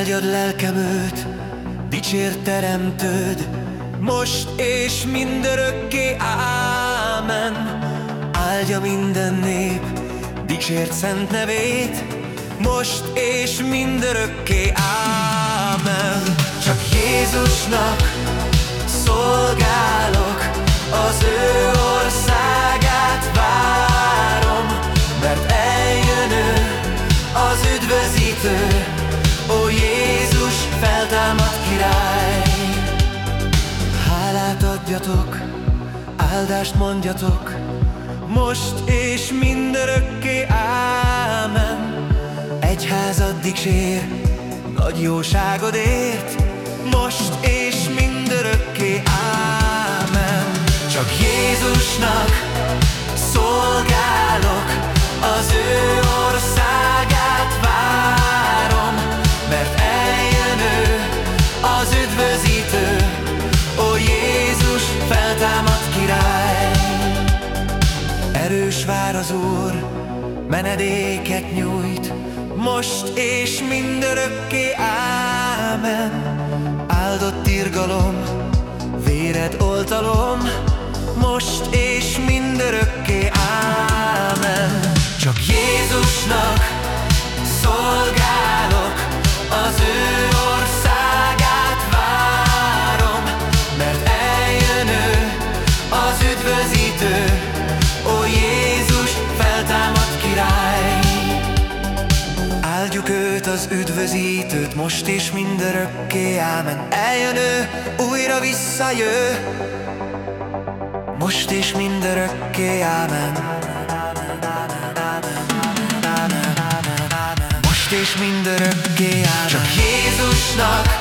Áldjad lelkem őt, dicsér teremtőd, most és mindörökké, ámen. Áldja minden nép, dicsért szent nevét, most és mindörökké, ámen. Csak Jézusnak szolgálok, az ő országát várom, mert eljön ő, az üdvözítő, ó Jézus, feltámad király. Hálát adjatok, áldást mondjatok, most és mindörökké, ámen. Egyházad dicsér, nagy jóságodért, most és mindörökké, ámen. Csak Jézusnak üdvözítő, ó Jézus, feltámad király. Erős vár az Úr, menedéket nyújt, most és mindörökké, ámen. Áldott irgalom, véred oltalom, most és mindörökké, ámen. Csak Jézusnak az üdvözítőt, most és mindörökké, ámen. Eljön ő, újra visszajő, most és mindörökké, ámen. Most és mindörökké, ámen. Csak Jézusnak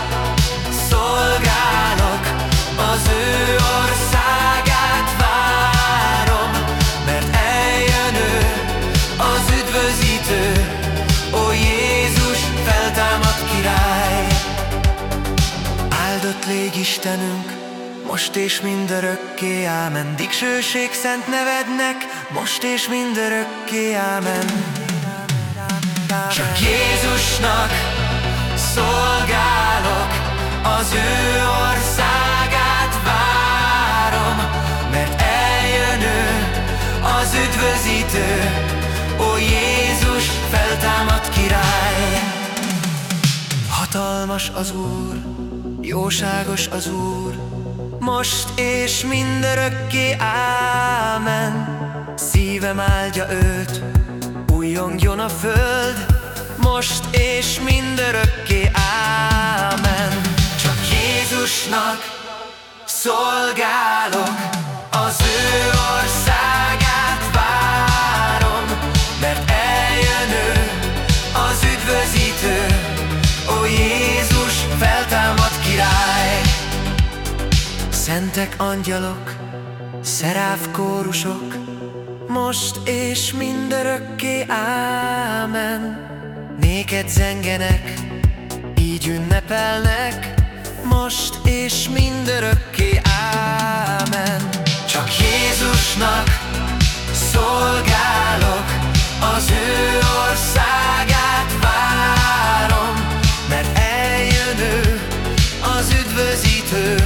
Légy Istenünk, most és mindörökké, ámen. Dicsőség szent nevednek, most és mindörökké, ámen. Csak Jézusnak szolgálok, az ő országát várom, mert eljön ő, az üdvözítő, ó Jézus, feltámad király. Hatalmas az Úr, jóságos az Úr, most és mindörökké, ámen. Szívem áldja őt, újjongjon a föld, most és mindörökké, ámen. Csak Jézusnak szolgálok, az ő országát Szentek angyalok, szeráv kórusok, most és mindörökké, ámen. Néked zengenek, így ünnepelnek, most és mindörökké, ámen. Csak Jézusnak szolgálok, az ő országát várom, mert eljön ő, az üdvözítő,